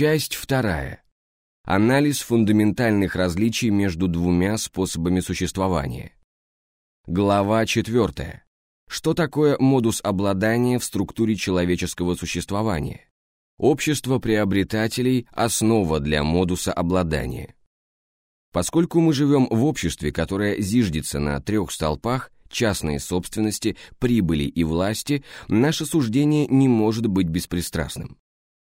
Часть вторая. Анализ фундаментальных различий между двумя способами существования. Глава четвертая. Что такое модус обладания в структуре человеческого существования? Общество приобретателей – основа для модуса обладания. Поскольку мы живем в обществе, которое зиждется на трех столпах – частной собственности, прибыли и власти, наше суждение не может быть беспристрастным.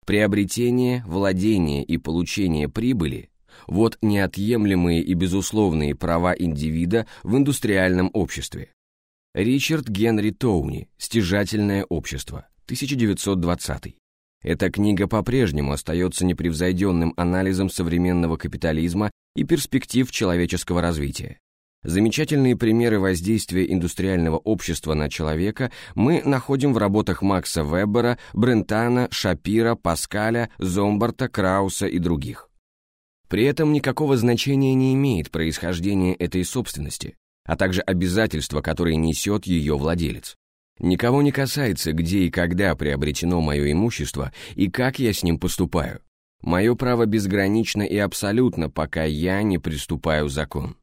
Приобретение, владение и получение прибыли – вот неотъемлемые и безусловные права индивида в индустриальном обществе. Ричард Генри Тоуни «Стяжательное общество», 1920. Эта книга по-прежнему остается непревзойденным анализом современного капитализма и перспектив человеческого развития. Замечательные примеры воздействия индустриального общества на человека мы находим в работах Макса Вебера, Брентана, Шапира, Паскаля, Зомбарта, Крауса и других. При этом никакого значения не имеет происхождение этой собственности, а также обязательства, которые несет ее владелец. Никого не касается, где и когда приобретено мое имущество и как я с ним поступаю. Мое право безгранично и абсолютно, пока я не приступаю закон.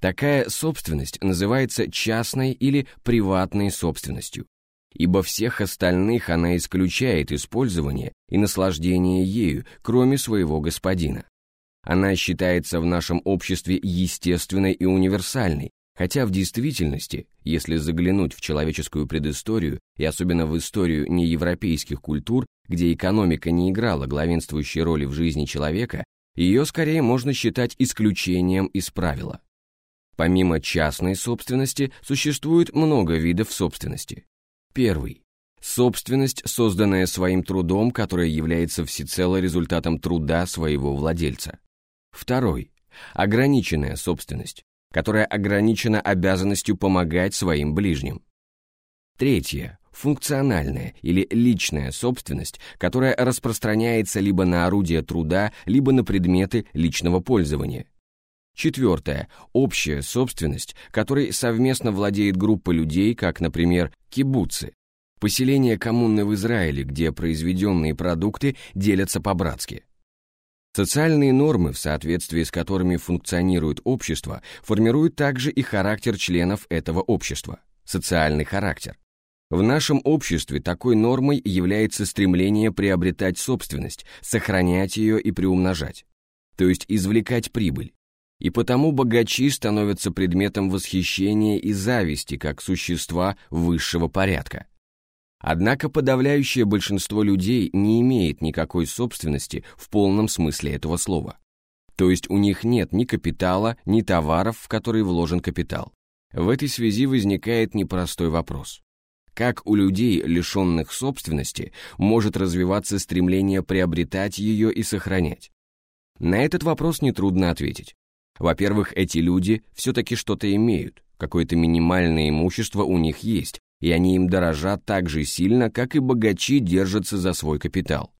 Такая собственность называется частной или приватной собственностью, ибо всех остальных она исключает использование и наслаждение ею, кроме своего господина. Она считается в нашем обществе естественной и универсальной, хотя в действительности, если заглянуть в человеческую предысторию и особенно в историю неевропейских культур, где экономика не играла главенствующей роли в жизни человека, ее скорее можно считать исключением из правила. Помимо частной собственности, существует много видов собственности. Первый. Собственность, созданная своим трудом, которая является всецело результатом труда своего владельца. Второй. Ограниченная собственность, которая ограничена обязанностью помогать своим ближним. Третье. Функциональная или личная собственность, которая распространяется либо на орудия труда, либо на предметы личного пользования. Четвертое. Общая собственность, которой совместно владеет группа людей, как, например, кибуцы. Поселение коммуны в Израиле, где произведенные продукты делятся по-братски. Социальные нормы, в соответствии с которыми функционирует общество, формируют также и характер членов этого общества, социальный характер. В нашем обществе такой нормой является стремление приобретать собственность, сохранять ее и приумножать, то есть извлекать прибыль и потому богачи становятся предметом восхищения и зависти как существа высшего порядка. Однако подавляющее большинство людей не имеет никакой собственности в полном смысле этого слова. То есть у них нет ни капитала, ни товаров, в которые вложен капитал. В этой связи возникает непростой вопрос. Как у людей, лишенных собственности, может развиваться стремление приобретать ее и сохранять? На этот вопрос нетрудно ответить. Во-первых, эти люди все-таки что-то имеют, какое-то минимальное имущество у них есть, и они им дорожат так же сильно, как и богачи держатся за свой капитал.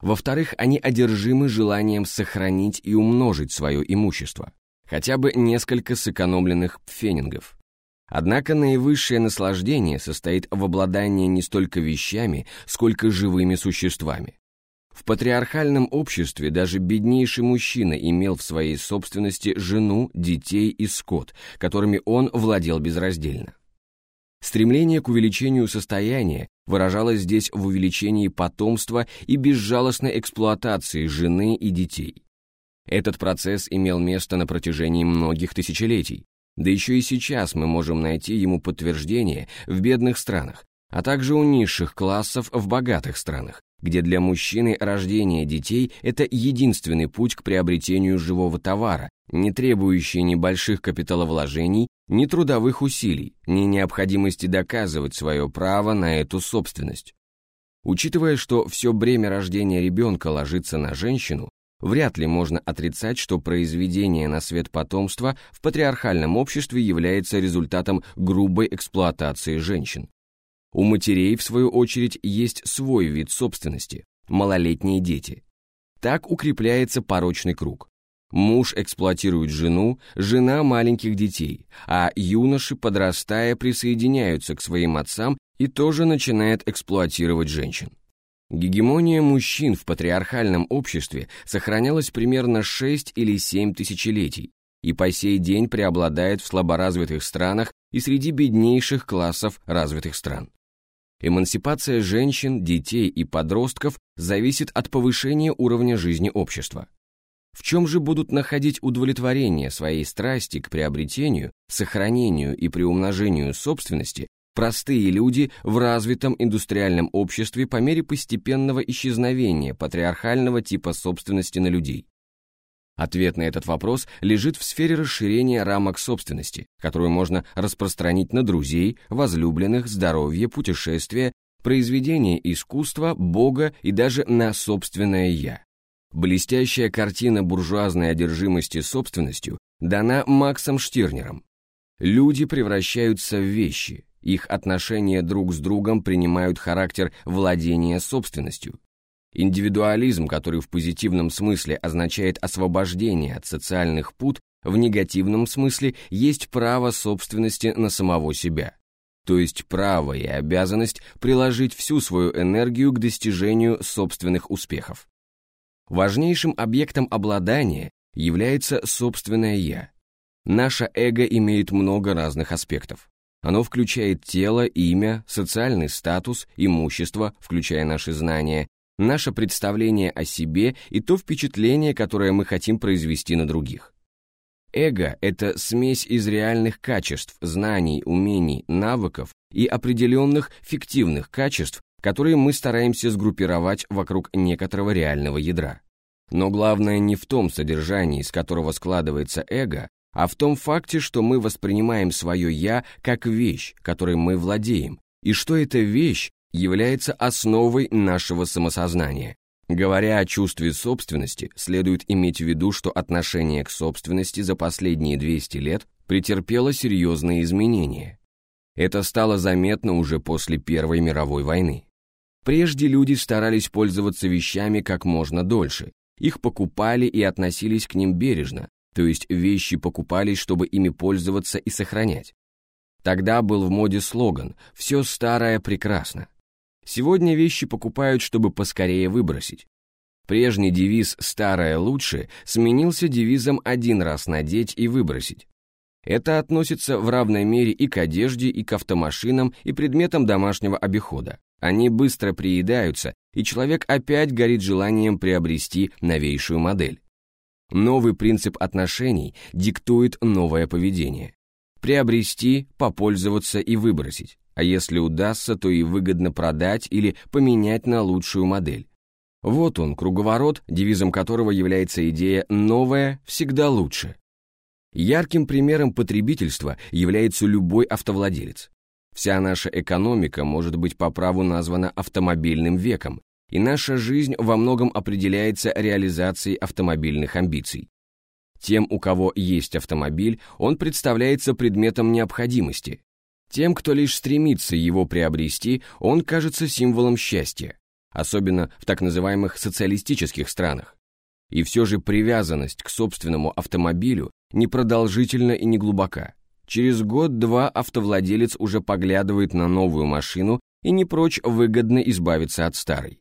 Во-вторых, они одержимы желанием сохранить и умножить свое имущество, хотя бы несколько сэкономленных пфенингов. Однако наивысшее наслаждение состоит в обладании не столько вещами, сколько живыми существами. В патриархальном обществе даже беднейший мужчина имел в своей собственности жену, детей и скот, которыми он владел безраздельно. Стремление к увеличению состояния выражалось здесь в увеличении потомства и безжалостной эксплуатации жены и детей. Этот процесс имел место на протяжении многих тысячелетий, да еще и сейчас мы можем найти ему подтверждение в бедных странах, а также у низших классов в богатых странах, где для мужчины рождение детей – это единственный путь к приобретению живого товара, не требующий ни больших капиталовложений, ни трудовых усилий, ни необходимости доказывать свое право на эту собственность. Учитывая, что все бремя рождения ребенка ложится на женщину, вряд ли можно отрицать, что произведение на свет потомства в патриархальном обществе является результатом грубой эксплуатации женщин. У матерей, в свою очередь, есть свой вид собственности – малолетние дети. Так укрепляется порочный круг. Муж эксплуатирует жену, жена маленьких детей, а юноши, подрастая, присоединяются к своим отцам и тоже начинают эксплуатировать женщин. Гегемония мужчин в патриархальном обществе сохранялась примерно 6 или 7 тысячелетий и по сей день преобладает в слаборазвитых странах и среди беднейших классов развитых стран. Эмансипация женщин, детей и подростков зависит от повышения уровня жизни общества. В чем же будут находить удовлетворение своей страсти к приобретению, сохранению и приумножению собственности простые люди в развитом индустриальном обществе по мере постепенного исчезновения патриархального типа собственности на людей? Ответ на этот вопрос лежит в сфере расширения рамок собственности, которую можно распространить на друзей, возлюбленных, здоровье, путешествия, произведения искусства, Бога и даже на собственное «я». Блестящая картина буржуазной одержимости собственностью дана Максом Штирнером. Люди превращаются в вещи, их отношения друг с другом принимают характер владения собственностью. Индивидуализм, который в позитивном смысле означает освобождение от социальных пут, в негативном смысле есть право собственности на самого себя. То есть право и обязанность приложить всю свою энергию к достижению собственных успехов. Важнейшим объектом обладания является собственное «я». Наше эго имеет много разных аспектов. Оно включает тело, имя, социальный статус, имущество, включая наши знания, наше представление о себе и то впечатление, которое мы хотим произвести на других. Эго – это смесь из реальных качеств, знаний, умений, навыков и определенных фиктивных качеств, которые мы стараемся сгруппировать вокруг некоторого реального ядра. Но главное не в том содержании, из которого складывается эго, а в том факте, что мы воспринимаем свое «я» как вещь, которой мы владеем, и что эта вещь является основой нашего самосознания. Говоря о чувстве собственности, следует иметь в виду, что отношение к собственности за последние 200 лет претерпело серьезные изменения. Это стало заметно уже после Первой мировой войны. Прежде люди старались пользоваться вещами как можно дольше. Их покупали и относились к ним бережно, то есть вещи покупались, чтобы ими пользоваться и сохранять. Тогда был в моде слоган «Все старое прекрасно». Сегодня вещи покупают, чтобы поскорее выбросить. Прежний девиз «старое лучше» сменился девизом «один раз надеть и выбросить». Это относится в равной мере и к одежде, и к автомашинам, и предметам домашнего обихода. Они быстро приедаются, и человек опять горит желанием приобрести новейшую модель. Новый принцип отношений диктует новое поведение. Приобрести, попользоваться и выбросить, а если удастся, то и выгодно продать или поменять на лучшую модель. Вот он, круговорот, девизом которого является идея «новое всегда лучше». Ярким примером потребительства является любой автовладелец. Вся наша экономика может быть по праву названа автомобильным веком, и наша жизнь во многом определяется реализацией автомобильных амбиций. Тем, у кого есть автомобиль, он представляется предметом необходимости. Тем, кто лишь стремится его приобрести, он кажется символом счастья, особенно в так называемых социалистических странах. И все же привязанность к собственному автомобилю непродолжительна и неглубока. Через год-два автовладелец уже поглядывает на новую машину и не прочь выгодно избавиться от старой.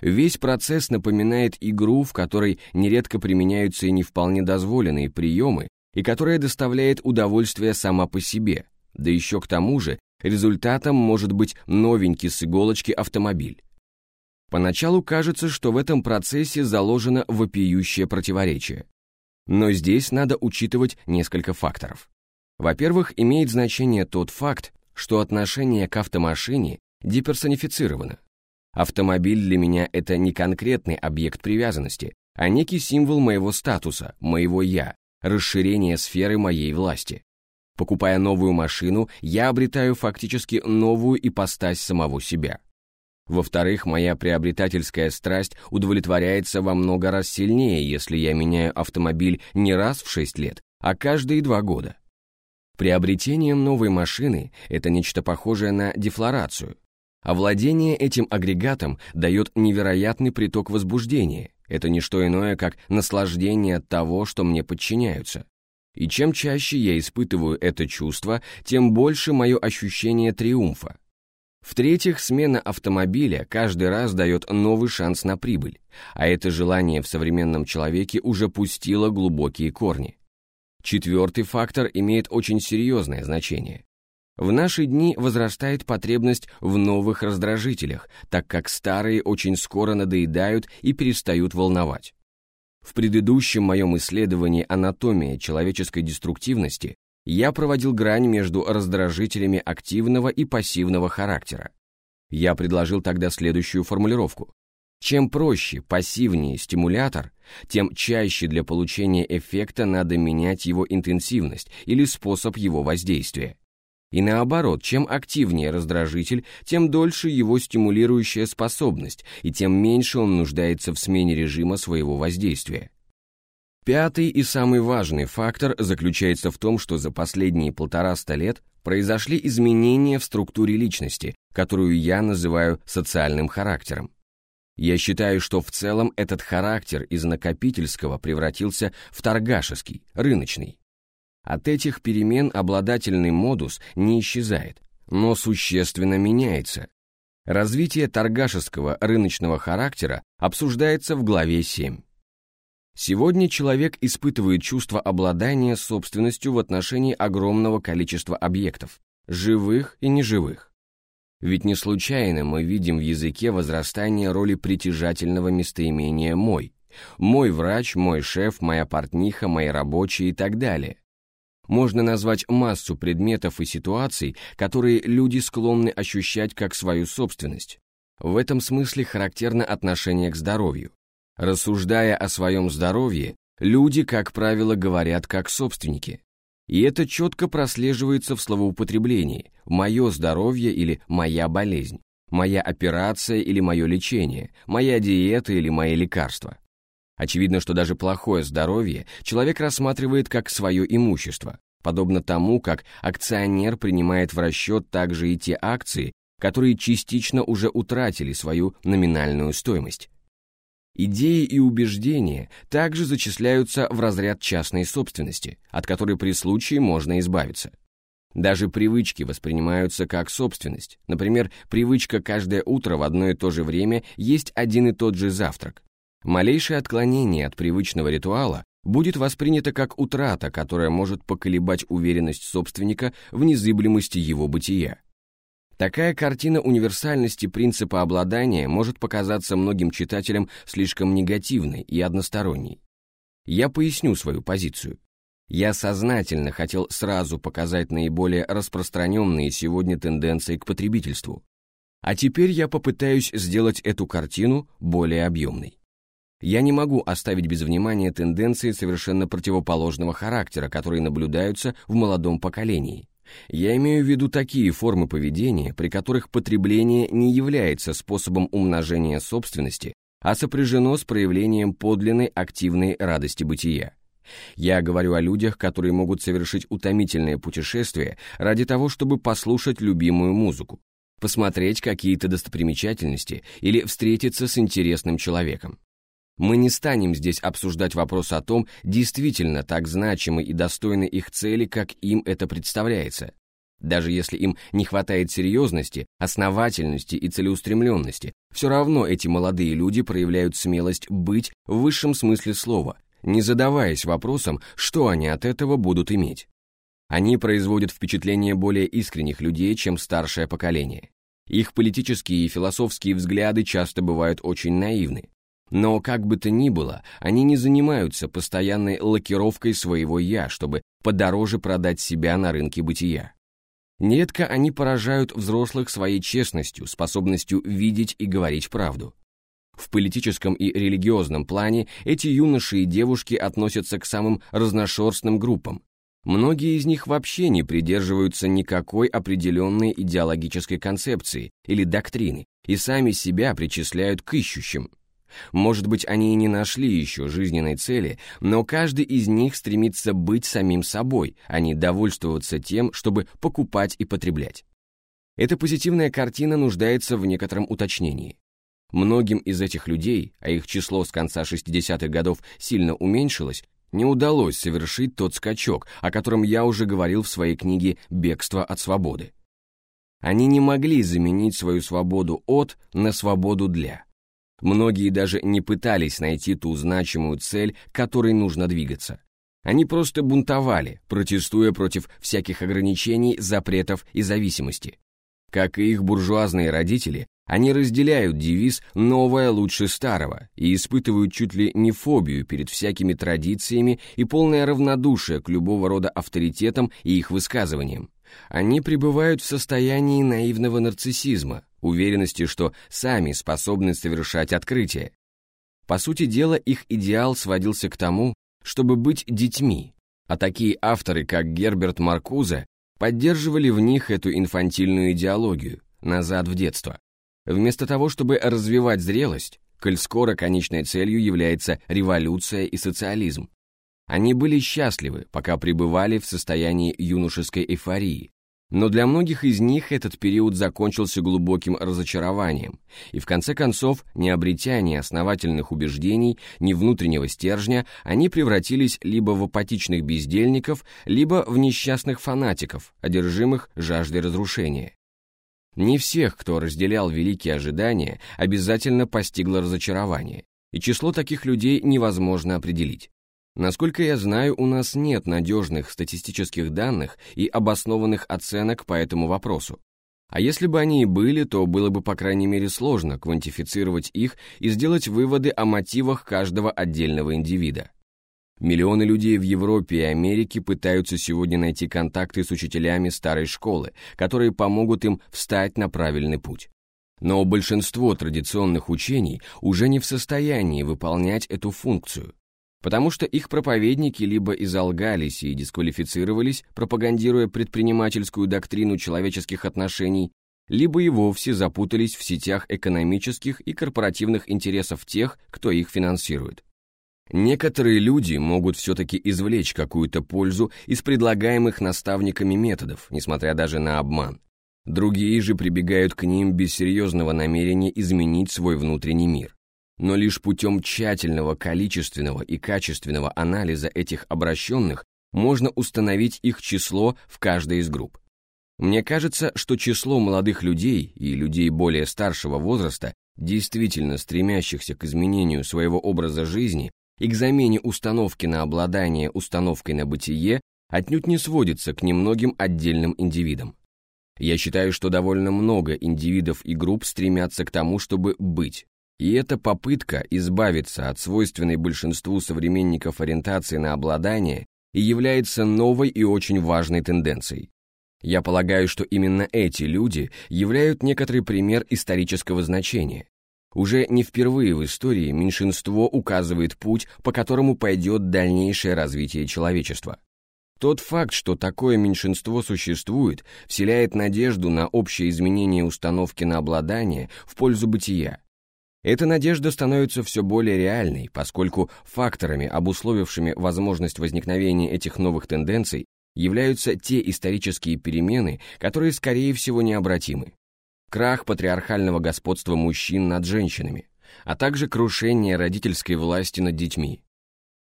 Весь процесс напоминает игру, в которой нередко применяются и не вполне дозволенные приемы, и которая доставляет удовольствие сама по себе, да еще к тому же результатом может быть новенький с иголочки автомобиль. Поначалу кажется, что в этом процессе заложено вопиющее противоречие. Но здесь надо учитывать несколько факторов. Во-первых, имеет значение тот факт, что отношение к автомашине деперсонифицировано. Автомобиль для меня это не конкретный объект привязанности, а некий символ моего статуса, моего «я», расширение сферы моей власти. Покупая новую машину, я обретаю фактически новую ипостась самого себя. Во-вторых, моя приобретательская страсть удовлетворяется во много раз сильнее, если я меняю автомобиль не раз в 6 лет, а каждые два года. Приобретением новой машины – это нечто похожее на дефлорацию. Овладение этим агрегатом дает невероятный приток возбуждения. Это не что иное, как наслаждение от того, что мне подчиняются. И чем чаще я испытываю это чувство, тем больше мое ощущение триумфа. В-третьих, смена автомобиля каждый раз дает новый шанс на прибыль, а это желание в современном человеке уже пустило глубокие корни. Четвертый фактор имеет очень серьезное значение. В наши дни возрастает потребность в новых раздражителях, так как старые очень скоро надоедают и перестают волновать. В предыдущем моем исследовании «Анатомия человеческой деструктивности» я проводил грань между раздражителями активного и пассивного характера. Я предложил тогда следующую формулировку. Чем проще, пассивнее стимулятор, тем чаще для получения эффекта надо менять его интенсивность или способ его воздействия. И наоборот, чем активнее раздражитель, тем дольше его стимулирующая способность, и тем меньше он нуждается в смене режима своего воздействия. Пятый и самый важный фактор заключается в том, что за последние полтораста лет произошли изменения в структуре личности, которую я называю социальным характером. Я считаю, что в целом этот характер из накопительского превратился в торгашеский, рыночный. От этих перемен обладательный модус не исчезает, но существенно меняется. Развитие торгашеского рыночного характера обсуждается в главе 7. Сегодня человек испытывает чувство обладания собственностью в отношении огромного количества объектов, живых и неживых. Ведь не случайно мы видим в языке возрастание роли притяжательного местоимения «мой», «мой врач», «мой шеф», «моя портниха», «мои рабочие» и так далее. Можно назвать массу предметов и ситуаций, которые люди склонны ощущать как свою собственность. В этом смысле характерно отношение к здоровью. Рассуждая о своем здоровье, люди, как правило, говорят как собственники. И это четко прослеживается в словоупотреблении «моё здоровье» или «моя болезнь», «моя операция» или «моё лечение», «моя диета» или «мои лекарства». Очевидно, что даже плохое здоровье человек рассматривает как свое имущество, подобно тому, как акционер принимает в расчет также и те акции, которые частично уже утратили свою номинальную стоимость. Идеи и убеждения также зачисляются в разряд частной собственности, от которой при случае можно избавиться. Даже привычки воспринимаются как собственность. Например, привычка каждое утро в одно и то же время есть один и тот же завтрак. Малейшее отклонение от привычного ритуала будет воспринято как утрата, которая может поколебать уверенность собственника в незыблемости его бытия. Такая картина универсальности принципа обладания может показаться многим читателям слишком негативной и односторонней. Я поясню свою позицию. Я сознательно хотел сразу показать наиболее распространенные сегодня тенденции к потребительству. А теперь я попытаюсь сделать эту картину более объемной. Я не могу оставить без внимания тенденции совершенно противоположного характера, которые наблюдаются в молодом поколении. Я имею в виду такие формы поведения, при которых потребление не является способом умножения собственности, а сопряжено с проявлением подлинной активной радости бытия. Я говорю о людях, которые могут совершить утомительное путешествие ради того, чтобы послушать любимую музыку, посмотреть какие-то достопримечательности или встретиться с интересным человеком. Мы не станем здесь обсуждать вопрос о том, действительно так значимы и достойны их цели, как им это представляется. Даже если им не хватает серьезности, основательности и целеустремленности, все равно эти молодые люди проявляют смелость быть в высшем смысле слова, не задаваясь вопросом, что они от этого будут иметь. Они производят впечатление более искренних людей, чем старшее поколение. Их политические и философские взгляды часто бывают очень наивны. Но как бы то ни было, они не занимаются постоянной лакировкой своего «я», чтобы подороже продать себя на рынке бытия. Нередко они поражают взрослых своей честностью, способностью видеть и говорить правду. В политическом и религиозном плане эти юноши и девушки относятся к самым разношерстным группам. Многие из них вообще не придерживаются никакой определенной идеологической концепции или доктрины и сами себя причисляют к ищущим. Может быть, они и не нашли еще жизненной цели, но каждый из них стремится быть самим собой, а не довольствоваться тем, чтобы покупать и потреблять. Эта позитивная картина нуждается в некотором уточнении. Многим из этих людей, а их число с конца 60-х годов сильно уменьшилось, не удалось совершить тот скачок, о котором я уже говорил в своей книге «Бегство от свободы». Они не могли заменить свою свободу от на свободу для. Многие даже не пытались найти ту значимую цель, к которой нужно двигаться. Они просто бунтовали, протестуя против всяких ограничений, запретов и зависимости. Как и их буржуазные родители, они разделяют девиз «новое лучше старого» и испытывают чуть ли не фобию перед всякими традициями и полное равнодушие к любого рода авторитетам и их высказываниям. Они пребывают в состоянии наивного нарциссизма, уверенности, что сами способны совершать открытия. По сути дела, их идеал сводился к тому, чтобы быть детьми, а такие авторы, как Герберт Маркузе, поддерживали в них эту инфантильную идеологию, назад в детство. Вместо того, чтобы развивать зрелость, коль скоро конечной целью является революция и социализм. Они были счастливы, пока пребывали в состоянии юношеской эйфории, но для многих из них этот период закончился глубоким разочарованием, и в конце концов, не обретя ни основательных убеждений, ни внутреннего стержня, они превратились либо в апатичных бездельников, либо в несчастных фанатиков, одержимых жаждой разрушения. Не всех, кто разделял великие ожидания, обязательно постигло разочарование, и число таких людей невозможно определить. Насколько я знаю, у нас нет надежных статистических данных и обоснованных оценок по этому вопросу. А если бы они и были, то было бы, по крайней мере, сложно квантифицировать их и сделать выводы о мотивах каждого отдельного индивида. Миллионы людей в Европе и Америке пытаются сегодня найти контакты с учителями старой школы, которые помогут им встать на правильный путь. Но большинство традиционных учений уже не в состоянии выполнять эту функцию, потому что их проповедники либо изолгались и дисквалифицировались, пропагандируя предпринимательскую доктрину человеческих отношений, либо и вовсе запутались в сетях экономических и корпоративных интересов тех, кто их финансирует. Некоторые люди могут все-таки извлечь какую-то пользу из предлагаемых наставниками методов, несмотря даже на обман. Другие же прибегают к ним без серьезного намерения изменить свой внутренний мир но лишь путем тщательного количественного и качественного анализа этих обращенных можно установить их число в каждой из групп. Мне кажется, что число молодых людей и людей более старшего возраста, действительно стремящихся к изменению своего образа жизни и к замене установки на обладание установкой на бытие, отнюдь не сводится к немногим отдельным индивидам. Я считаю, что довольно много индивидов и групп стремятся к тому, чтобы быть, и эта попытка избавиться от свойственной большинству современников ориентации на обладание и является новой и очень важной тенденцией. Я полагаю, что именно эти люди являют некоторый пример исторического значения. Уже не впервые в истории меньшинство указывает путь, по которому пойдет дальнейшее развитие человечества. Тот факт, что такое меньшинство существует, вселяет надежду на общее изменение установки на обладание в пользу бытия, эта надежда становится все более реальной, поскольку факторами, обусловившими возможность возникновения этих новых тенденций, являются те исторические перемены, которые, скорее всего, необратимы. Крах патриархального господства мужчин над женщинами, а также крушение родительской власти над детьми.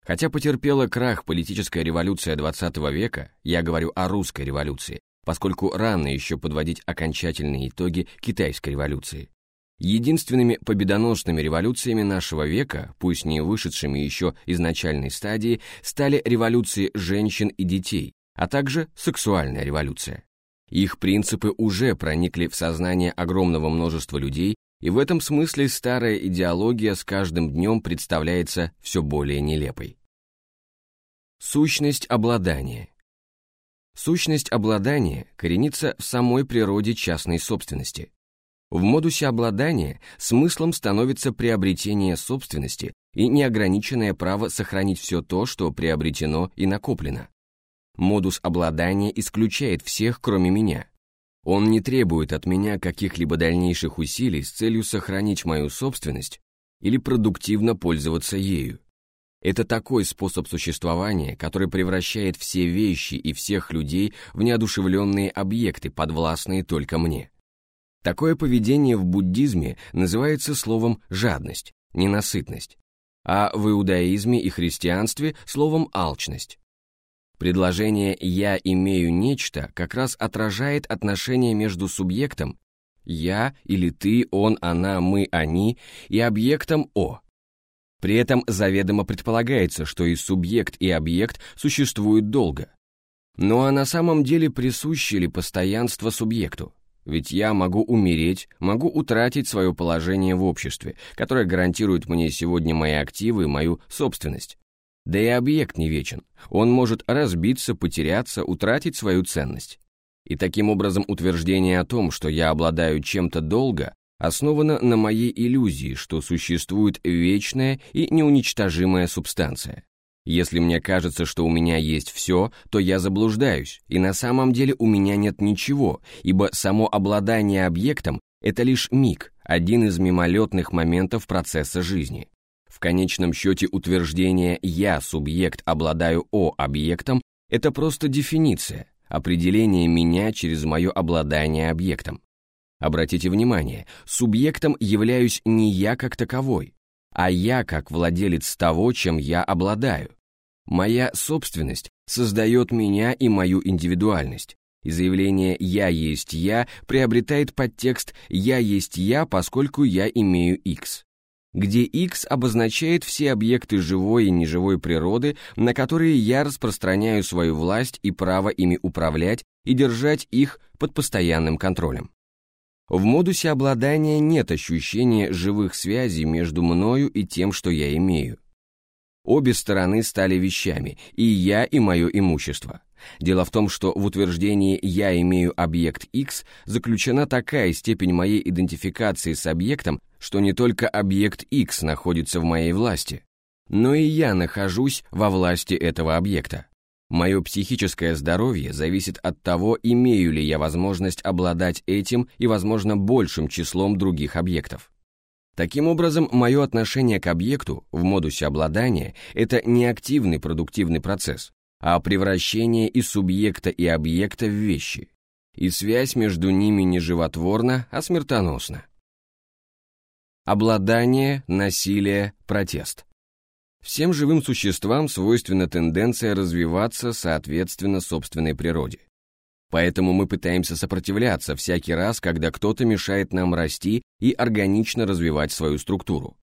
Хотя потерпела крах политическая революция XX века, я говорю о русской революции, поскольку рано еще подводить окончательные итоги китайской революции. Единственными победоносными революциями нашего века, пусть не вышедшими еще из начальной стадии, стали революции женщин и детей, а также сексуальная революция. Их принципы уже проникли в сознание огромного множества людей, и в этом смысле старая идеология с каждым днем представляется все более нелепой. Сущность обладания Сущность обладания коренится в самой природе частной собственности – в модусе обладания смыслом становится приобретение собственности и неограниченное право сохранить все то, что приобретено и накоплено. Модус обладания исключает всех, кроме меня. Он не требует от меня каких-либо дальнейших усилий с целью сохранить мою собственность или продуктивно пользоваться ею. Это такой способ существования, который превращает все вещи и всех людей в неодушевленные объекты, подвластные только мне. Такое поведение в буддизме называется словом «жадность», «ненасытность», а в иудаизме и христианстве словом «алчность». Предложение «я имею нечто» как раз отражает отношение между субъектом «я» или «ты», «он», «она», «мы», «они» и объектом «о». При этом заведомо предполагается, что и субъект, и объект существуют долго. Ну а на самом деле присуще ли постоянство субъекту? Ведь я могу умереть, могу утратить свое положение в обществе, которое гарантирует мне сегодня мои активы и мою собственность. Да и объект не вечен. Он может разбиться, потеряться, утратить свою ценность. И таким образом утверждение о том, что я обладаю чем-то долго, основано на моей иллюзии, что существует вечная и неуничтожимая субстанция. Если мне кажется, что у меня есть все, то я заблуждаюсь, и на самом деле у меня нет ничего, ибо само обладание объектом – это лишь миг, один из мимолетных моментов процесса жизни. В конечном счете утверждение «я, субъект, обладаю О объектом» — это просто дефиниция, определение меня через мое обладание объектом. Обратите внимание, субъектом являюсь не я как таковой, а я как владелец того, чем я обладаю. Моя собственность создает меня и мою индивидуальность, и заявление «я есть я» приобретает подтекст «я есть я, поскольку я имею X» где X обозначает все объекты живой и неживой природы, на которые я распространяю свою власть и право ими управлять и держать их под постоянным контролем. В модусе обладания нет ощущения живых связей между мною и тем, что я имею. Обе стороны стали вещами, и я, и мое имущество. Дело в том, что в утверждении «я имею объект X» заключена такая степень моей идентификации с объектом, что не только объект X находится в моей власти, но и я нахожусь во власти этого объекта. Мое психическое здоровье зависит от того, имею ли я возможность обладать этим и, возможно, большим числом других объектов. Таким образом, мое отношение к объекту в модусе обладания – это не активный продуктивный процесс, а превращение и субъекта, и объекта в вещи. И связь между ними не животворна, а смертоносна. Обладание, насилие, протест. Всем живым существам свойственна тенденция развиваться соответственно собственной природе. Поэтому мы пытаемся сопротивляться всякий раз, когда кто-то мешает нам расти и органично развивать свою структуру.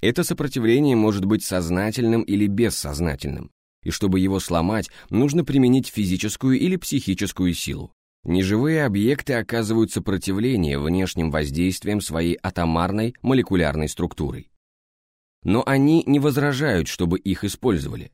Это сопротивление может быть сознательным или бессознательным, и чтобы его сломать, нужно применить физическую или психическую силу. Неживые объекты оказывают сопротивление внешним воздействиям своей атомарной молекулярной структурой но они не возражают, чтобы их использовали.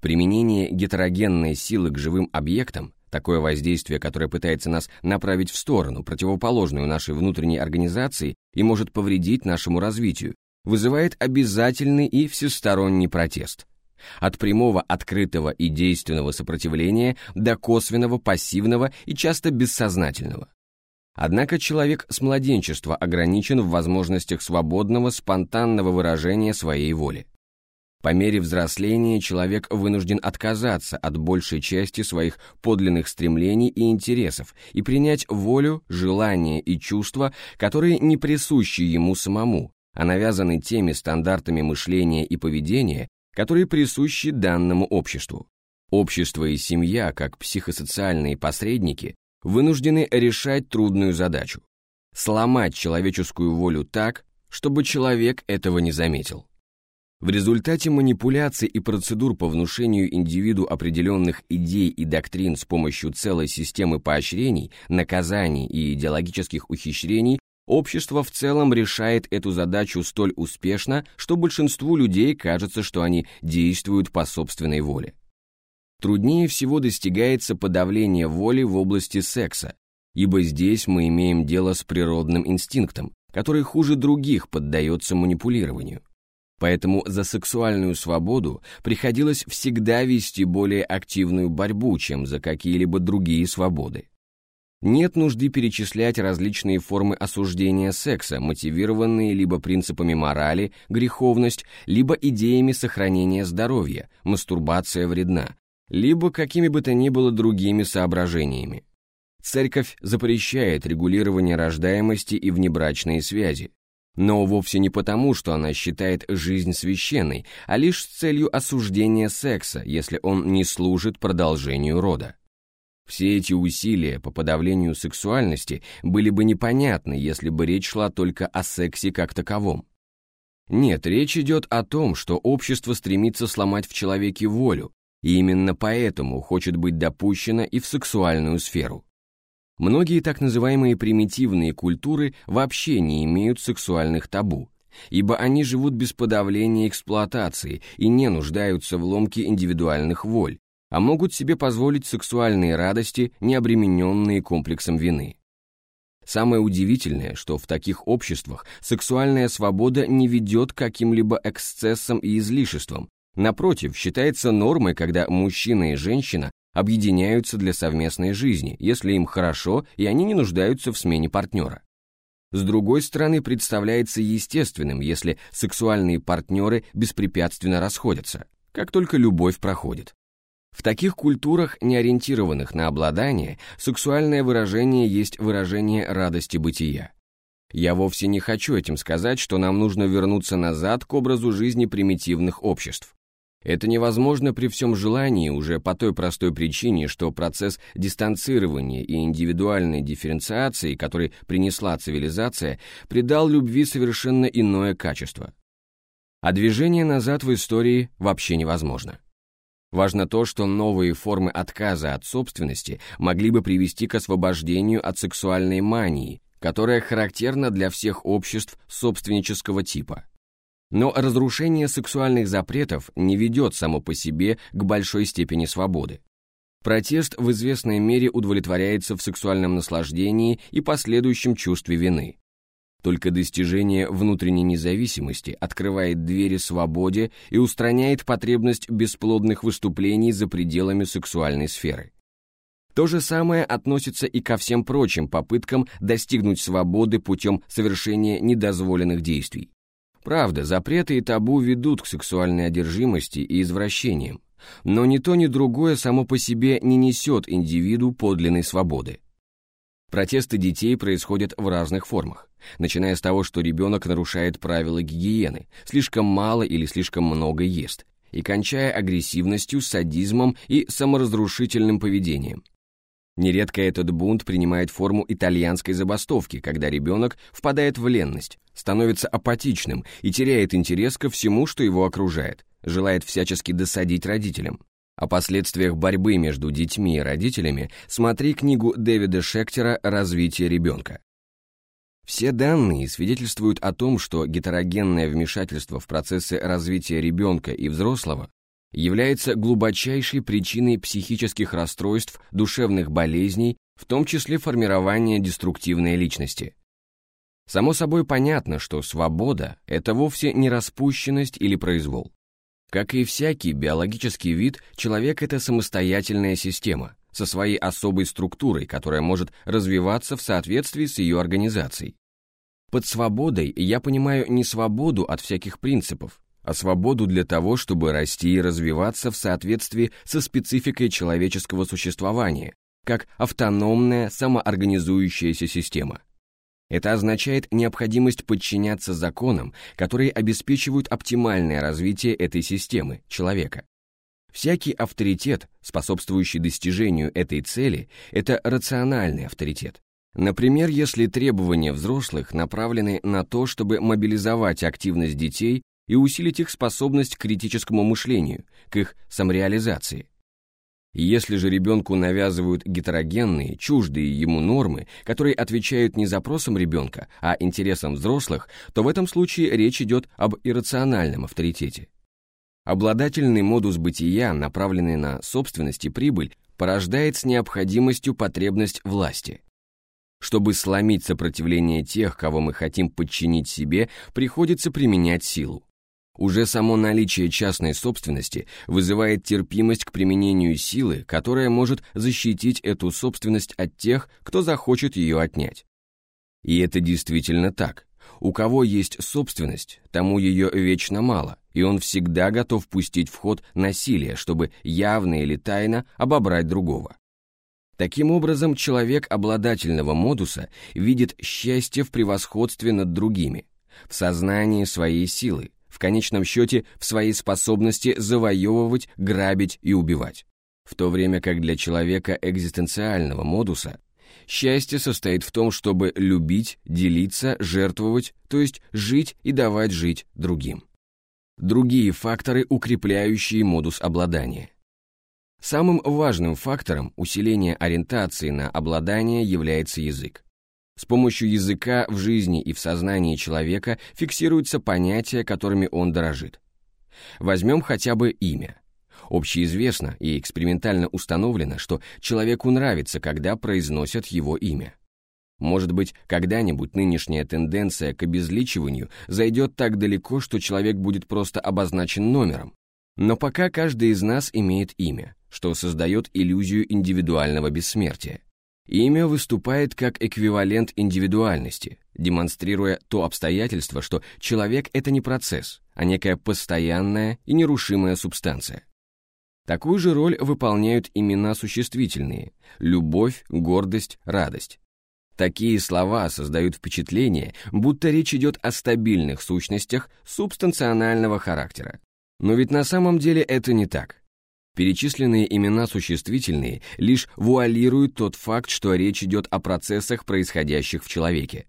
Применение гетерогенной силы к живым объектам, такое воздействие, которое пытается нас направить в сторону, противоположную нашей внутренней организации и может повредить нашему развитию, вызывает обязательный и всесторонний протест. От прямого, открытого и действенного сопротивления до косвенного, пассивного и часто бессознательного. Однако человек с младенчества ограничен в возможностях свободного, спонтанного выражения своей воли. По мере взросления человек вынужден отказаться от большей части своих подлинных стремлений и интересов и принять волю, желания и чувства, которые не присущи ему самому, а навязаны теми стандартами мышления и поведения, которые присущи данному обществу. Общество и семья, как психосоциальные посредники, вынуждены решать трудную задачу – сломать человеческую волю так, чтобы человек этого не заметил. В результате манипуляций и процедур по внушению индивиду определенных идей и доктрин с помощью целой системы поощрений, наказаний и идеологических ухищрений общество в целом решает эту задачу столь успешно, что большинству людей кажется, что они действуют по собственной воле. Труднее всего достигается подавление воли в области секса, ибо здесь мы имеем дело с природным инстинктом, который хуже других поддается манипулированию. Поэтому за сексуальную свободу приходилось всегда вести более активную борьбу, чем за какие-либо другие свободы. Нет нужды перечислять различные формы осуждения секса, мотивированные либо принципами морали, греховность, либо идеями сохранения здоровья, мастурбация вредна, либо какими бы то ни было другими соображениями. Церковь запрещает регулирование рождаемости и внебрачные связи. Но вовсе не потому, что она считает жизнь священной, а лишь с целью осуждения секса, если он не служит продолжению рода. Все эти усилия по подавлению сексуальности были бы непонятны, если бы речь шла только о сексе как таковом. Нет, речь идет о том, что общество стремится сломать в человеке волю, и именно поэтому хочет быть допущено и в сексуальную сферу. Многие так называемые примитивные культуры вообще не имеют сексуальных табу, ибо они живут без подавления эксплуатации и не нуждаются в ломке индивидуальных воль, а могут себе позволить сексуальные радости, не обремененные комплексом вины. Самое удивительное, что в таких обществах сексуальная свобода не ведет к каким-либо эксцессам и излишествам. Напротив, считается нормой, когда мужчина и женщина объединяются для совместной жизни, если им хорошо и они не нуждаются в смене партнера. С другой стороны, представляется естественным, если сексуальные партнеры беспрепятственно расходятся, как только любовь проходит. В таких культурах, не ориентированных на обладание, сексуальное выражение есть выражение радости бытия. Я вовсе не хочу этим сказать, что нам нужно вернуться назад к образу жизни примитивных обществ. Это невозможно при всем желании уже по той простой причине, что процесс дистанцирования и индивидуальной дифференциации, который принесла цивилизация, придал любви совершенно иное качество. А движение назад в истории вообще невозможно. Важно то, что новые формы отказа от собственности могли бы привести к освобождению от сексуальной мании, которая характерна для всех обществ собственнического типа. Но разрушение сексуальных запретов не ведет само по себе к большой степени свободы. Протест в известной мере удовлетворяется в сексуальном наслаждении и последующем чувстве вины. Только достижение внутренней независимости открывает двери свободе и устраняет потребность бесплодных выступлений за пределами сексуальной сферы. То же самое относится и ко всем прочим попыткам достигнуть свободы путем совершения недозволенных действий. Правда, запреты и табу ведут к сексуальной одержимости и извращениям, но ни то, ни другое само по себе не несет индивиду подлинной свободы. Протесты детей происходят в разных формах, начиная с того, что ребенок нарушает правила гигиены, слишком мало или слишком много ест, и кончая агрессивностью, садизмом и саморазрушительным поведением. Нередко этот бунт принимает форму итальянской забастовки, когда ребенок впадает в ленность, становится апатичным и теряет интерес ко всему, что его окружает, желает всячески досадить родителям. О последствиях борьбы между детьми и родителями смотри книгу Дэвида Шектера «Развитие ребенка». Все данные свидетельствуют о том, что гетерогенное вмешательство в процессы развития ребенка и взрослого является глубочайшей причиной психических расстройств, душевных болезней, в том числе формирования деструктивной личности. Само собой понятно, что свобода – это вовсе не распущенность или произвол. Как и всякий биологический вид, человек — это самостоятельная система, со своей особой структурой, которая может развиваться в соответствии с ее организацией. Под свободой я понимаю не свободу от всяких принципов, а свободу для того, чтобы расти и развиваться в соответствии со спецификой человеческого существования, как автономная самоорганизующаяся система. Это означает необходимость подчиняться законам, которые обеспечивают оптимальное развитие этой системы, человека. Всякий авторитет, способствующий достижению этой цели, это рациональный авторитет. Например, если требования взрослых направлены на то, чтобы мобилизовать активность детей и усилить их способность к критическому мышлению, к их самореализации. Если же ребенку навязывают гетерогенные, чуждые ему нормы, которые отвечают не запросам ребенка, а интересам взрослых, то в этом случае речь идет об иррациональном авторитете. Обладательный модус бытия, направленный на собственность и прибыль, порождает с необходимостью потребность власти. Чтобы сломить сопротивление тех, кого мы хотим подчинить себе, приходится применять силу. Уже само наличие частной собственности вызывает терпимость к применению силы, которая может защитить эту собственность от тех, кто захочет ее отнять. И это действительно так. У кого есть собственность, тому ее вечно мало, и он всегда готов пустить в ход насилие, чтобы явно или тайно обобрать другого. Таким образом, человек обладательного модуса видит счастье в превосходстве над другими – в сознании своей силы, в конечном счете в своей способности завоевывать, грабить и убивать. В то время как для человека экзистенциального модуса счастье состоит в том, чтобы любить, делиться, жертвовать, то есть жить и давать жить другим. Другие факторы, укрепляющие модус обладания. Самым важным фактором усиления ориентации на обладание является язык. С помощью языка в жизни и в сознании человека фиксируются понятия, которыми он дорожит. Возьмем хотя бы имя. Общеизвестно и экспериментально установлено, что человеку нравится, когда произносят его имя. Может быть, когда-нибудь нынешняя тенденция к обезличиванию зайдет так далеко, что человек будет просто обозначен номером. Но пока каждый из нас имеет имя, что создает иллюзию индивидуального бессмертия. Имя выступает как эквивалент индивидуальности, демонстрируя то обстоятельство, что человек — это не процесс, а некая постоянная и нерушимая субстанция. Такую же роль выполняют имена существительные – любовь, гордость, радость. Такие слова создают впечатление, будто речь идет о стабильных сущностях субстанционального характера. Но ведь на самом деле это не так. Перечисленные имена существительные лишь вуалируют тот факт, что речь идет о процессах, происходящих в человеке.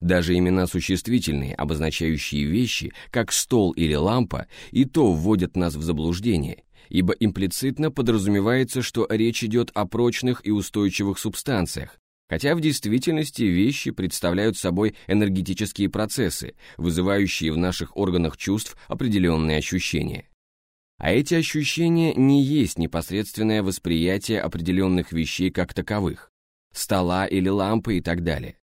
Даже имена существительные, обозначающие вещи, как стол или лампа, и то вводят нас в заблуждение, ибо имплицитно подразумевается, что речь идет о прочных и устойчивых субстанциях, хотя в действительности вещи представляют собой энергетические процессы, вызывающие в наших органах чувств определенные ощущения. А эти ощущения не есть непосредственное восприятие определенных вещей как таковых, стола или лампы и так далее.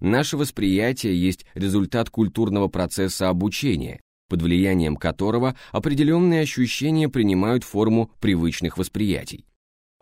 Наше восприятие есть результат культурного процесса обучения, под влиянием которого определенные ощущения принимают форму привычных восприятий.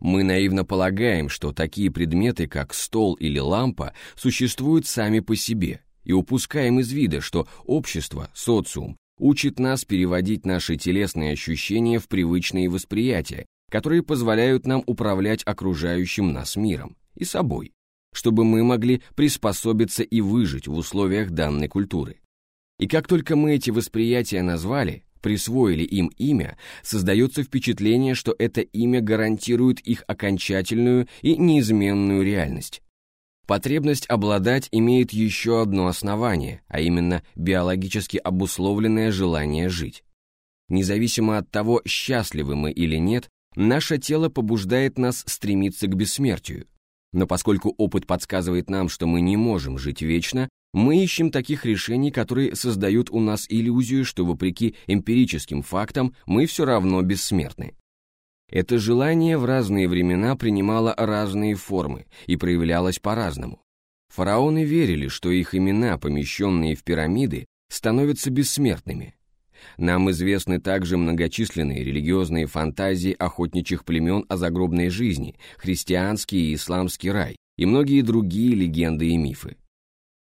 Мы наивно полагаем, что такие предметы, как стол или лампа, существуют сами по себе, и упускаем из вида, что общество, социум, учит нас переводить наши телесные ощущения в привычные восприятия, которые позволяют нам управлять окружающим нас миром и собой, чтобы мы могли приспособиться и выжить в условиях данной культуры. И как только мы эти восприятия назвали, присвоили им имя, создается впечатление, что это имя гарантирует их окончательную и неизменную реальность. Потребность обладать имеет еще одно основание, а именно биологически обусловленное желание жить. Независимо от того, счастливы мы или нет, наше тело побуждает нас стремиться к бессмертию. Но поскольку опыт подсказывает нам, что мы не можем жить вечно, мы ищем таких решений, которые создают у нас иллюзию, что вопреки эмпирическим фактам мы все равно бессмертны. Это желание в разные времена принимало разные формы и проявлялось по-разному. Фараоны верили, что их имена, помещенные в пирамиды, становятся бессмертными. Нам известны также многочисленные религиозные фантазии охотничьих племен о загробной жизни, христианский и исламский рай и многие другие легенды и мифы.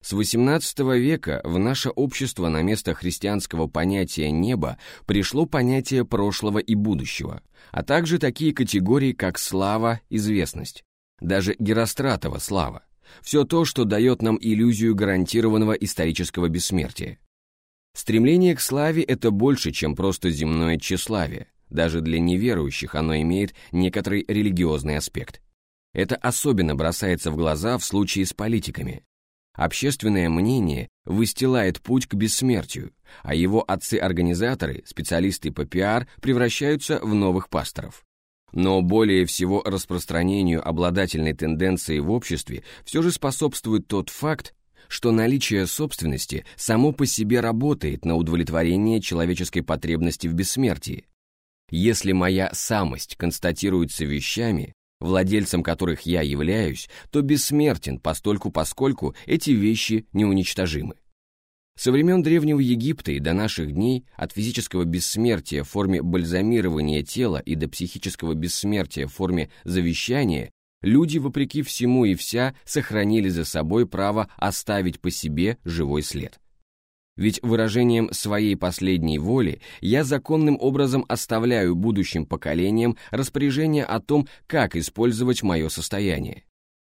С XVIII века в наше общество на место христианского понятия «небо» пришло понятие прошлого и будущего, а также такие категории, как слава, известность, даже Геростратова слава, все то, что дает нам иллюзию гарантированного исторического бессмертия. Стремление к славе – это больше, чем просто земное тщеславие, даже для неверующих оно имеет некоторый религиозный аспект. Это особенно бросается в глаза в случае с политиками, Общественное мнение выстилает путь к бессмертию, а его отцы-организаторы, специалисты по пиар, превращаются в новых пасторов. Но более всего распространению обладательной тенденции в обществе все же способствует тот факт, что наличие собственности само по себе работает на удовлетворение человеческой потребности в бессмертии. Если моя самость констатируется вещами, владельцем которых я являюсь, то бессмертен постольку поскольку эти вещи неуничтожимы. Со времен Древнего Египта и до наших дней от физического бессмертия в форме бальзамирования тела и до психического бессмертия в форме завещания люди, вопреки всему и вся, сохранили за собой право оставить по себе живой след. Ведь выражением своей последней воли я законным образом оставляю будущим поколениям распоряжение о том, как использовать мое состояние.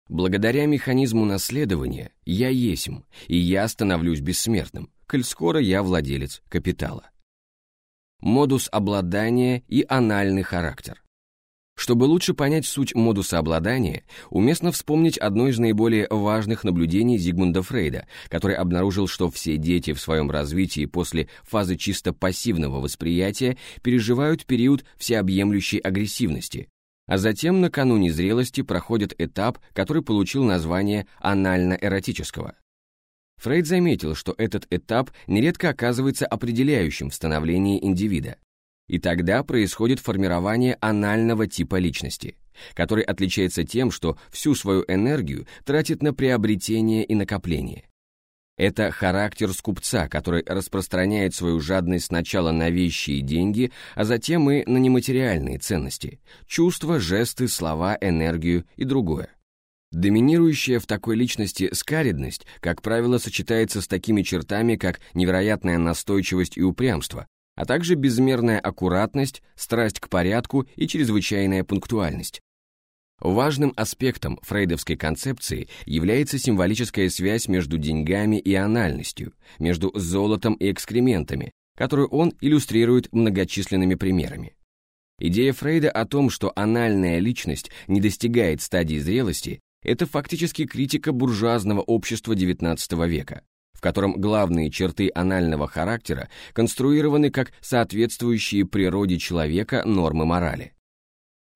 Благодаря механизму наследования я есмь, и я становлюсь бессмертным, коль скоро я владелец капитала. Модус обладания и анальный характер. Чтобы лучше понять суть модуса обладания, уместно вспомнить одно из наиболее важных наблюдений Зигмунда Фрейда, который обнаружил, что все дети в своем развитии после фазы чисто пассивного восприятия переживают период всеобъемлющей агрессивности, а затем накануне зрелости проходят этап, который получил название анально-эротического. Фрейд заметил, что этот этап нередко оказывается определяющим в становлении индивида. И тогда происходит формирование анального типа личности, который отличается тем, что всю свою энергию тратит на приобретение и накопление. Это характер скупца, который распространяет свою жадность сначала на вещи и деньги, а затем и на нематериальные ценности – чувства, жесты, слова, энергию и другое. Доминирующая в такой личности скаридность, как правило, сочетается с такими чертами, как невероятная настойчивость и упрямство, а также безмерная аккуратность, страсть к порядку и чрезвычайная пунктуальность. Важным аспектом фрейдовской концепции является символическая связь между деньгами и анальностью, между золотом и экскрементами, которую он иллюстрирует многочисленными примерами. Идея Фрейда о том, что анальная личность не достигает стадии зрелости, это фактически критика буржуазного общества XIX века, в котором главные черты анального характера конструированы как соответствующие природе человека нормы морали.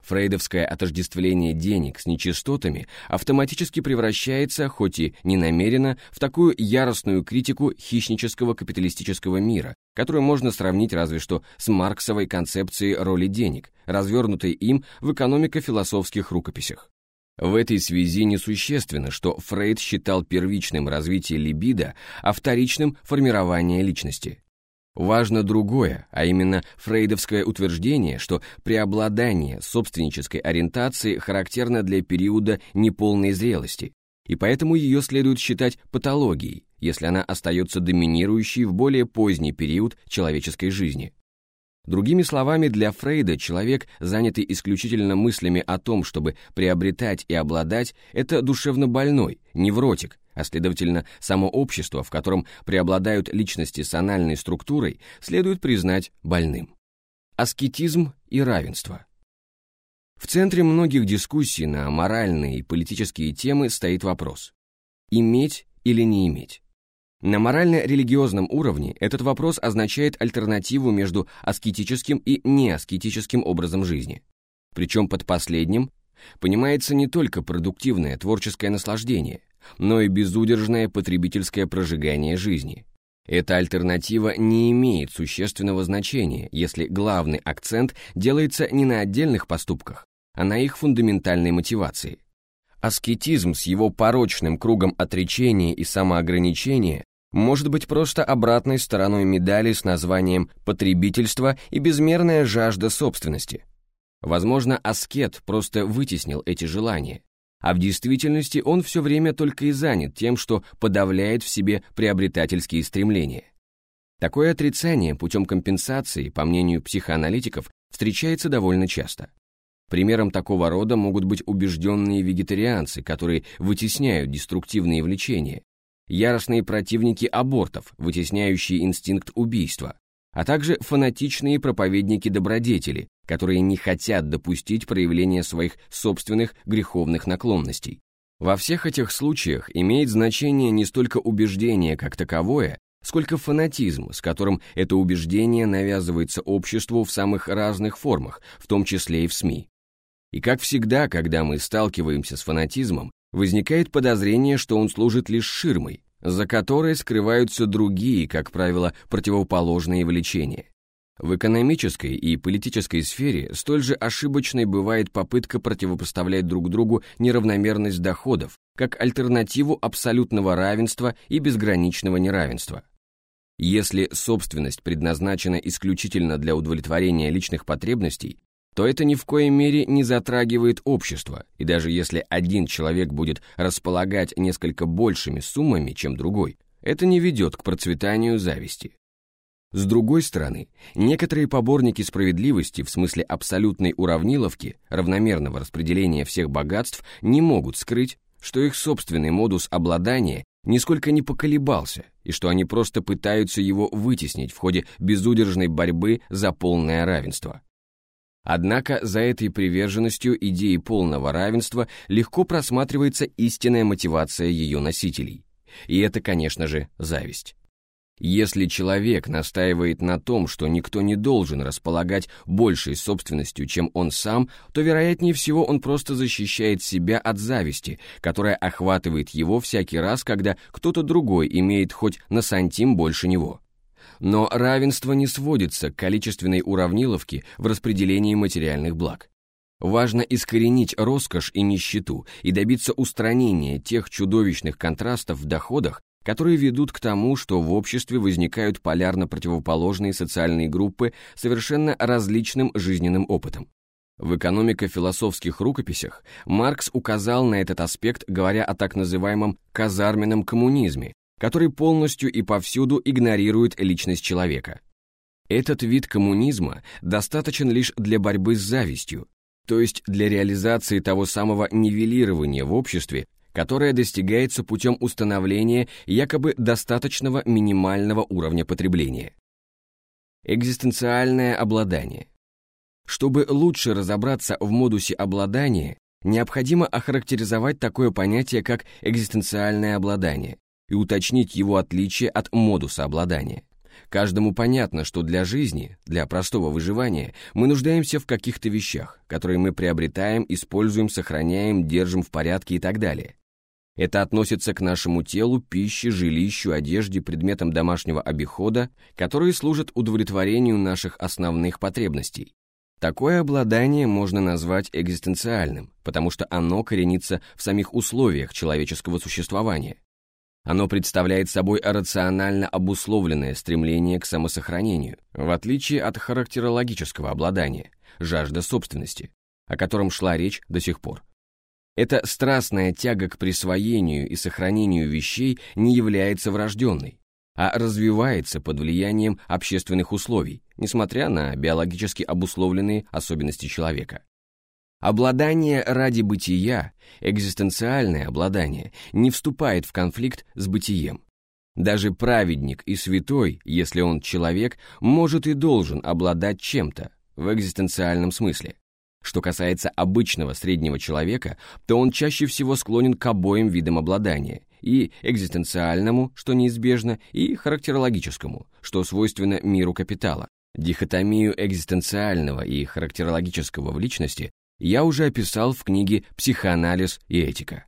Фрейдовское отождествление денег с нечистотами автоматически превращается, хоть и ненамеренно, в такую яростную критику хищнического капиталистического мира, которую можно сравнить разве что с марксовой концепцией роли денег, развернутой им в экономико-философских рукописях. В этой связи несущественно, что Фрейд считал первичным развитие либидо, а вторичным – формирование личности. Важно другое, а именно фрейдовское утверждение, что преобладание собственнической ориентации характерно для периода неполной зрелости, и поэтому ее следует считать патологией, если она остается доминирующей в более поздний период человеческой жизни. Другими словами, для Фрейда человек, занятый исключительно мыслями о том, чтобы приобретать и обладать, это душевно больной, невротик, а следовательно, само общество, в котором преобладают личности с анальной структурой, следует признать больным. Аскетизм и равенство. В центре многих дискуссий на моральные и политические темы стоит вопрос «иметь или не иметь?». На морально-религиозном уровне этот вопрос означает альтернативу между аскетическим и неаскетическим образом жизни. Причем под последним понимается не только продуктивное творческое наслаждение, но и безудержное потребительское прожигание жизни. Эта альтернатива не имеет существенного значения, если главный акцент делается не на отдельных поступках, а на их фундаментальной мотивации. Аскетизм с его порочным кругом отречения и самоограничения может быть просто обратной стороной медали с названием «потребительство» и безмерная жажда собственности. Возможно, аскет просто вытеснил эти желания, а в действительности он все время только и занят тем, что подавляет в себе приобретательские стремления. Такое отрицание путем компенсации, по мнению психоаналитиков, встречается довольно часто. Примером такого рода могут быть убежденные вегетарианцы, которые вытесняют деструктивные влечения, яростные противники абортов, вытесняющие инстинкт убийства, а также фанатичные проповедники добродетели, которые не хотят допустить проявления своих собственных греховных наклонностей. Во всех этих случаях имеет значение не столько убеждение как таковое, сколько фанатизм, с которым это убеждение навязывается обществу в самых разных формах, в том числе и в СМИ. И как всегда, когда мы сталкиваемся с фанатизмом, возникает подозрение, что он служит лишь ширмой, за которой скрываются другие, как правило, противоположные влечения. В экономической и политической сфере столь же ошибочной бывает попытка противопоставлять друг другу неравномерность доходов, как альтернативу абсолютного равенства и безграничного неравенства. Если собственность предназначена исключительно для удовлетворения личных потребностей, то это ни в коей мере не затрагивает общество, и даже если один человек будет располагать несколько большими суммами, чем другой, это не ведет к процветанию зависти. С другой стороны, некоторые поборники справедливости в смысле абсолютной уравниловки, равномерного распределения всех богатств, не могут скрыть, что их собственный модус обладания нисколько не поколебался, и что они просто пытаются его вытеснить в ходе безудержной борьбы за полное равенство. Однако за этой приверженностью идеи полного равенства легко просматривается истинная мотивация ее носителей. И это, конечно же, зависть. Если человек настаивает на том, что никто не должен располагать большей собственностью, чем он сам, то, вероятнее всего, он просто защищает себя от зависти, которая охватывает его всякий раз, когда кто-то другой имеет хоть на сантим больше него. Но равенство не сводится к количественной уравниловке в распределении материальных благ. Важно искоренить роскошь и нищету и добиться устранения тех чудовищных контрастов в доходах, которые ведут к тому, что в обществе возникают полярно противоположные социальные группы совершенно различным жизненным опытом. В экономико-философских рукописях Маркс указал на этот аспект, говоря о так называемом казарменном коммунизме, который полностью и повсюду игнорирует личность человека. Этот вид коммунизма достаточен лишь для борьбы с завистью, то есть для реализации того самого нивелирования в обществе, которое достигается путем установления якобы достаточного минимального уровня потребления. Экзистенциальное обладание. Чтобы лучше разобраться в модусе обладания, необходимо охарактеризовать такое понятие, как экзистенциальное обладание, и уточнить его отличие от модуса обладания. Каждому понятно, что для жизни, для простого выживания, мы нуждаемся в каких-то вещах, которые мы приобретаем, используем, сохраняем, держим в порядке и так далее. Это относится к нашему телу, пище, жилищу, одежде, предметам домашнего обихода, которые служат удовлетворению наших основных потребностей. Такое обладание можно назвать экзистенциальным, потому что оно коренится в самих условиях человеческого существования. Оно представляет собой рационально обусловленное стремление к самосохранению, в отличие от характерологического обладания, жажда собственности, о котором шла речь до сих пор. Эта страстная тяга к присвоению и сохранению вещей не является врожденной, а развивается под влиянием общественных условий, несмотря на биологически обусловленные особенности человека. Обладание ради бытия, экзистенциальное обладание, не вступает в конфликт с бытием. Даже праведник и святой, если он человек, может и должен обладать чем-то в экзистенциальном смысле. Что касается обычного среднего человека, то он чаще всего склонен к обоим видам обладания, и экзистенциальному, что неизбежно, и характерологическому, что свойственно миру капитала. Дихотомию экзистенциального и характерологического в личности я уже описал в книге «Психоанализ и этика».